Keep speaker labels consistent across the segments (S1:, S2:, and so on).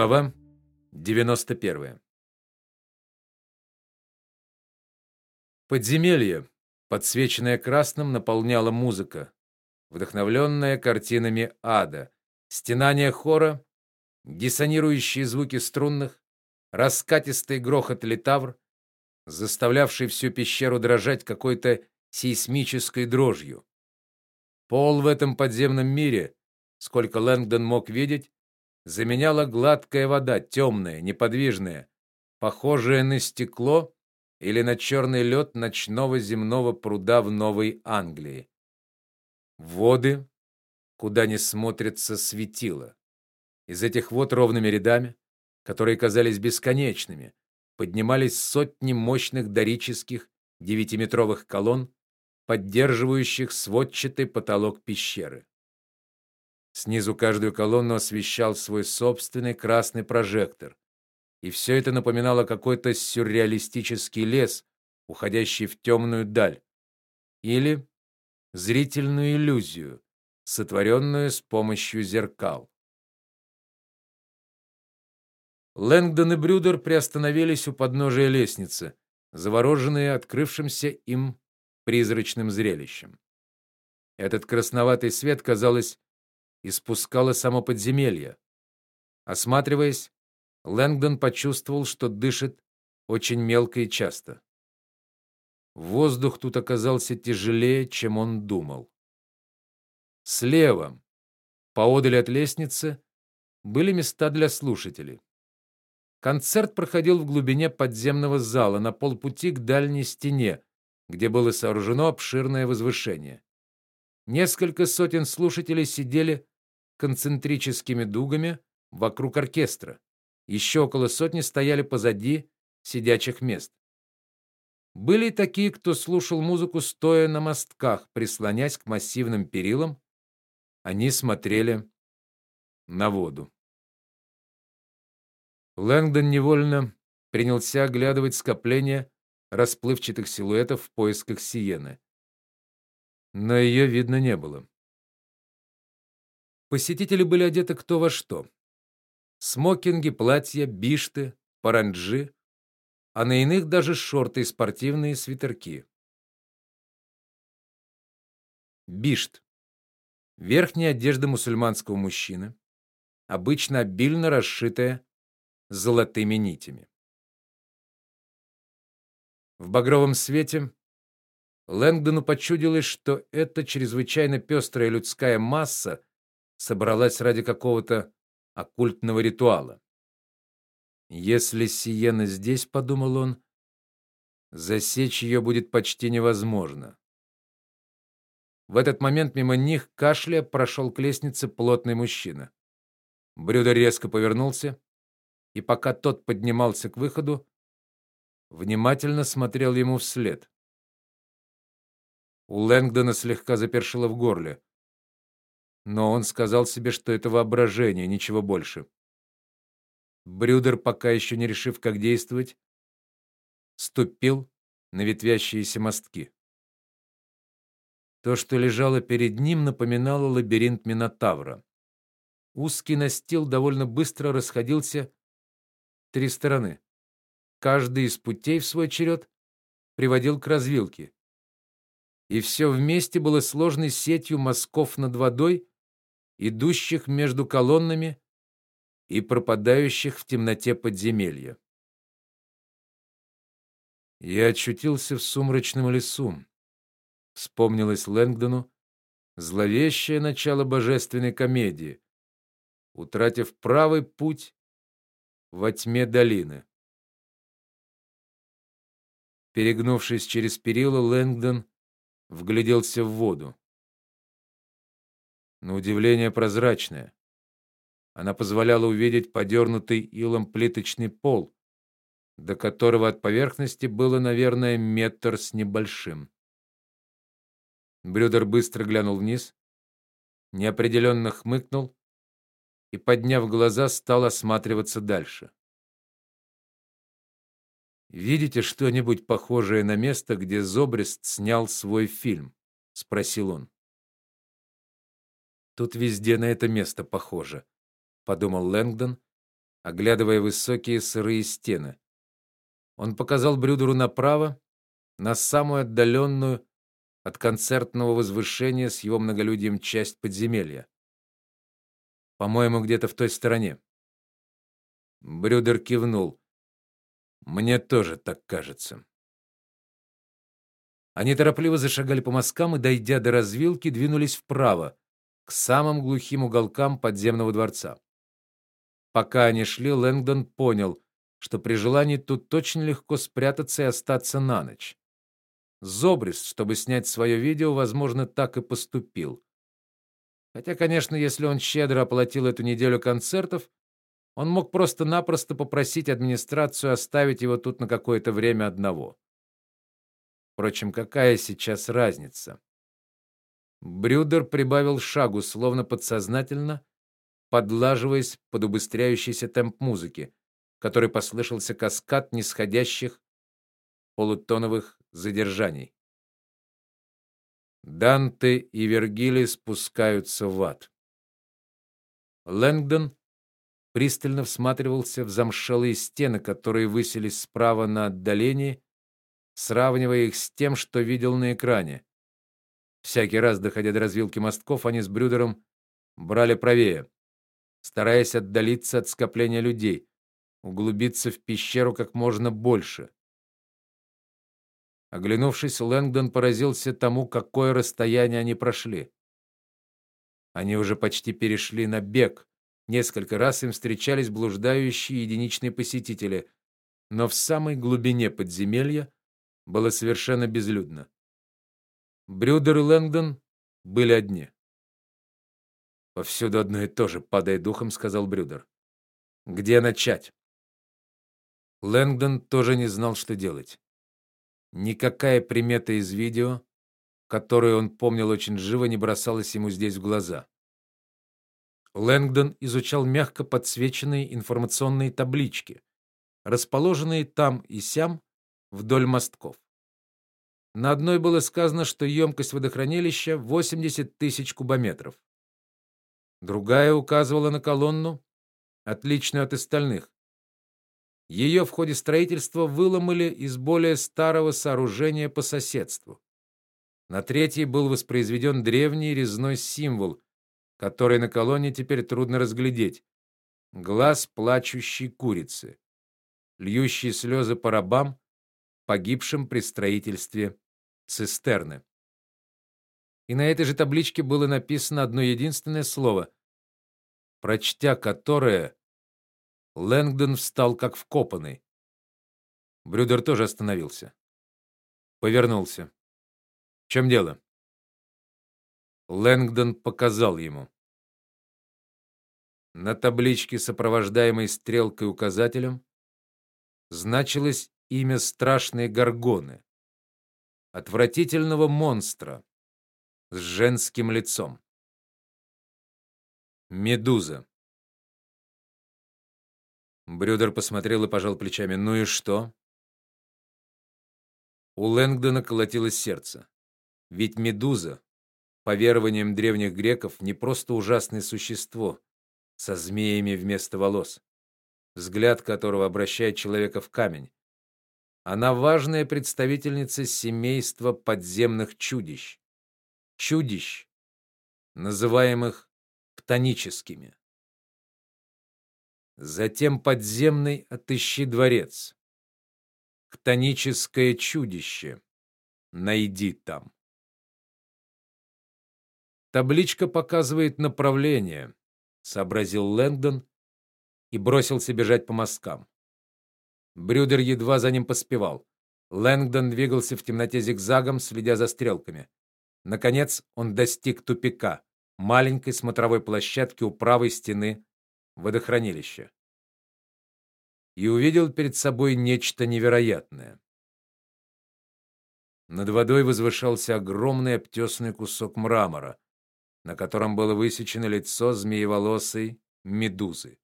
S1: Глава 91. Подземелье, подсвеченное красным, наполняла музыка, вдохновленная картинами ада, стенания хора, диссонирующие звуки струнных, раскатистый грохот литавр, заставлявший всю пещеру дрожать какой-то сейсмической дрожью. Пол в этом подземном мире, сколько Лэнгдон мог видеть, заменяла гладкая вода, темная, неподвижная, похожая на стекло или на черный лед ночного земного пруда в Новой Англии. Воды, куда не смотрится светило. Из этих вод ровными рядами, которые казались бесконечными, поднимались сотни мощных дорических девятиметровых колонн, поддерживающих сводчатый потолок пещеры. Снизу каждую колонну освещал свой собственный красный прожектор. И все это напоминало какой-то сюрреалистический лес, уходящий в темную даль, или зрительную иллюзию, сотворенную с помощью зеркал. Лэнгдон и Брюдер приостановились у подножия лестницы, завороженные открывшимся им призрачным зрелищем. Этот красноватый свет, казалось, испускало само подземелье. Осматриваясь, Лэнгдон почувствовал, что дышит очень мелко и часто. Воздух тут оказался тяжелее, чем он думал. Слева, поодаль от лестницы, были места для слушателей. Концерт проходил в глубине подземного зала, на полпути к дальней стене, где было сооружено обширное возвышение. Несколько сотен слушателей сидели концентрическими дугами вокруг оркестра. Еще около сотни стояли позади сидячих мест. Были такие, кто слушал музыку стоя на мостках, прислонясь к массивным перилам. Они смотрели на воду. Лэнгдон невольно принялся оглядывать скопление расплывчатых силуэтов в поисках Сиены. Но ее видно не было. Посетители были одеты кто во что: смокинги, платья, бишты, паранджи, а на иных даже шорты и спортивные свитерки. Бишт верхняя одежда мусульманского мужчины, обычно обильно расшитая золотыми нитями. В багровом свете Лэнгдону почудилось, что эта чрезвычайно пестрая людская масса собралась ради какого-то оккультного ритуала. Если Сиена здесь, подумал он, засечь ее будет почти невозможно. В этот момент мимо них кашля прошел к лестнице плотный мужчина. Брюдер резко повернулся, и пока тот поднимался к выходу, внимательно смотрел ему вслед. У Лэнгдона слегка запершило в горле но он сказал себе, что это воображение, ничего больше. Брюдер, пока еще не решив, как действовать, ступил на ветвящиеся мостки. То, что лежало перед ним, напоминало лабиринт Минотавра. Узкий настил довольно быстро расходился в три стороны. Каждый из путей в свой черед приводил к развилке. И все вместе было сложной сетью мазков над водой, идущих между колоннами и пропадающих в темноте подземелья. Я очутился в сумрачном лесу. Вспомнилось Лэнгдону зловещее начало божественной комедии, утратив правый путь во тьме долины. Перегнувшись через перила, Лэнгдон вгляделся в воду на удивление прозрачная. Она позволяла увидеть подернутый илом плиточный пол, до которого от поверхности было, наверное, метр с небольшим. Брюдер быстро глянул вниз, неопределенно хмыкнул и, подняв глаза, стал осматриваться дальше. Видите что-нибудь похожее на место, где Зобрест снял свой фильм, спросил он. Тут везде на это место похоже, подумал Лэнгдон оглядывая высокие сырые стены. Он показал Брюдеру направо, на самую отдаленную от концертного возвышения с его многолюдием часть подземелья. По-моему, где-то в той стороне. Брюдер кивнул. Мне тоже так кажется. Они торопливо зашагали по мосткам и, дойдя до развилки, двинулись вправо, к самым глухим уголкам подземного дворца. Пока они шли, Лэнгдон понял, что при желании тут очень легко спрятаться и остаться на ночь. Зобрис, чтобы снять свое видео, возможно, так и поступил. Хотя, конечно, если он щедро оплатил эту неделю концертов, он мог просто-напросто попросить администрацию оставить его тут на какое-то время одного. Впрочем, какая сейчас разница? Брюдер прибавил шагу, словно подсознательно подлаживаясь под убыстряющийся темп музыки, который послышался каскад нисходящих полутоновых задержаний. Данте и Вергилий спускаются в ад. Лэнгдон пристально всматривался в замшелые стены, которые высились справа на отдалении, сравнивая их с тем, что видел на экране. Всякий раз, доходя до развилки мостков, они с Брюдером брали правее, стараясь отдалиться от скопления людей, углубиться в пещеру как можно больше. Оглянувшись, Лэнгдон поразился тому, какое расстояние они прошли. Они уже почти перешли на бег. Несколько раз им встречались блуждающие единичные посетители, но в самой глубине подземелья было совершенно безлюдно. Брюдер и Лэнгдон были одни. Повсюду одно и то же, падая духом, сказал Брюдер. Где начать? Лэнгдон тоже не знал, что делать. Никакая примета из видео, которую он помнил очень живо, не бросалась ему здесь в глаза. Лэнгдон изучал мягко подсвеченные информационные таблички, расположенные там и сям вдоль мостков. На одной было сказано, что емкость водохранилища 80 тысяч кубометров. Другая указывала на колонну, отличную от остальных, ее в ходе строительства выломали из более старого сооружения по соседству. На третьей был воспроизведен древний резной символ, который на колонне теперь трудно разглядеть. Глаз плачущей курицы, льющие слезы по рабам, погибшим при строительстве цистерны. И на этой же табличке было написано одно единственное слово, прочтя которое Лэнгдон встал как вкопанный. Брюдер тоже остановился. Повернулся. В чем дело? Лэнгдон показал ему. На табличке, сопровождаемой стрелкой указателем, значилось имя страшной горгоны, отвратительного монстра с женским лицом. Медуза. Брюдер посмотрел и пожал плечами. Ну и что? У Лэнгдона колотилось сердце. Ведь медуза, по верованиям древних греков, не просто ужасное существо со змеями вместо волос, взгляд которого обращает человека в камень. Она важная представительница семейства подземных чудищ. Чудищ, называемых хтоническими. Затем подземный отыщи дворец. Хтоническое чудище. Найди там. Табличка показывает направление, сообразил Лэнгдон и бросился бежать по мосткам. Брюдер едва за ним поспевал. Лэнгдон двигался в темноте зигзагом, следя за стрелками. Наконец он достиг тупика, маленькой смотровой площадки у правой стены водохранилища. И увидел перед собой нечто невероятное. Над водой возвышался огромный обтесанный кусок мрамора, на котором было высечено лицо змееволосой медузы.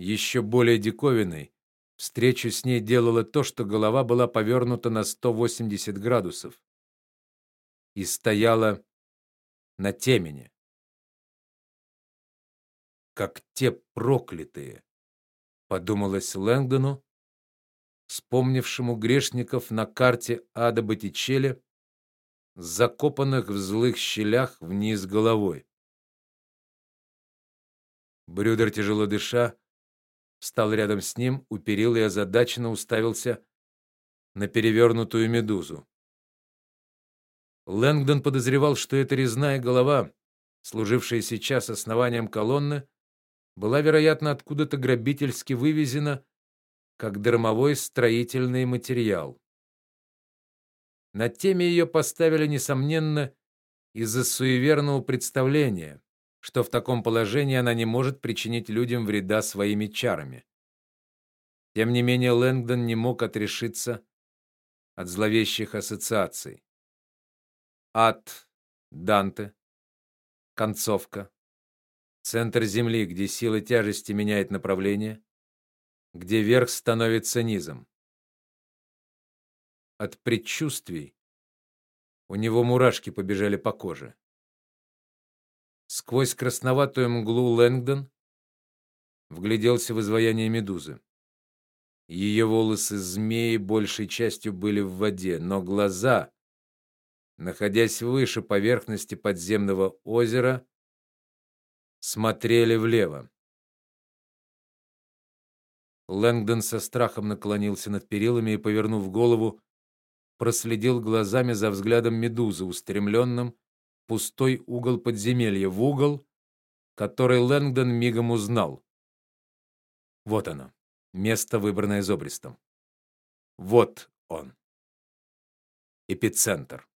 S1: Еще более диковинной встречу с ней делало то, что голова была повернута на 180 градусов и стояла на темени. как те проклятые, подумалось Лэнгдону, вспомнившему грешников на карте ада Боттичелли, закопанных в злых щелях вниз головой. Брюдер тяжело дыша встал рядом с ним, у перил и озадаченно уставился на перевернутую медузу. Лэнгдон подозревал, что эта резная голова, служившая сейчас основанием колонны, была, вероятно, откуда-то грабительски вывезена как дармовой строительный материал. На теме ее поставили несомненно из-за суеверного представления, что в таком положении она не может причинить людям вреда своими чарами. Тем не менее Лэнгдон не мог отрешиться от зловещих ассоциаций. Ад Данте, концовка, центр земли, где сила тяжести меняет направление, где верх становится низом. От предчувствий у него мурашки побежали по коже. Сквозь красноватую мглу Лэнгдон вгляделся в изваяние медузы. Ее волосы змеи большей частью были в воде, но глаза, находясь выше поверхности подземного озера, смотрели влево. Лэнгдон со страхом наклонился над перилами и, повернув голову, проследил глазами за взглядом медузы, устремленным пустой угол подземелья, в угол, который Лэнгдон мигом узнал. Вот оно. Место, выбранное Зобристом. Вот он. Эпицентр.